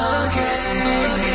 again.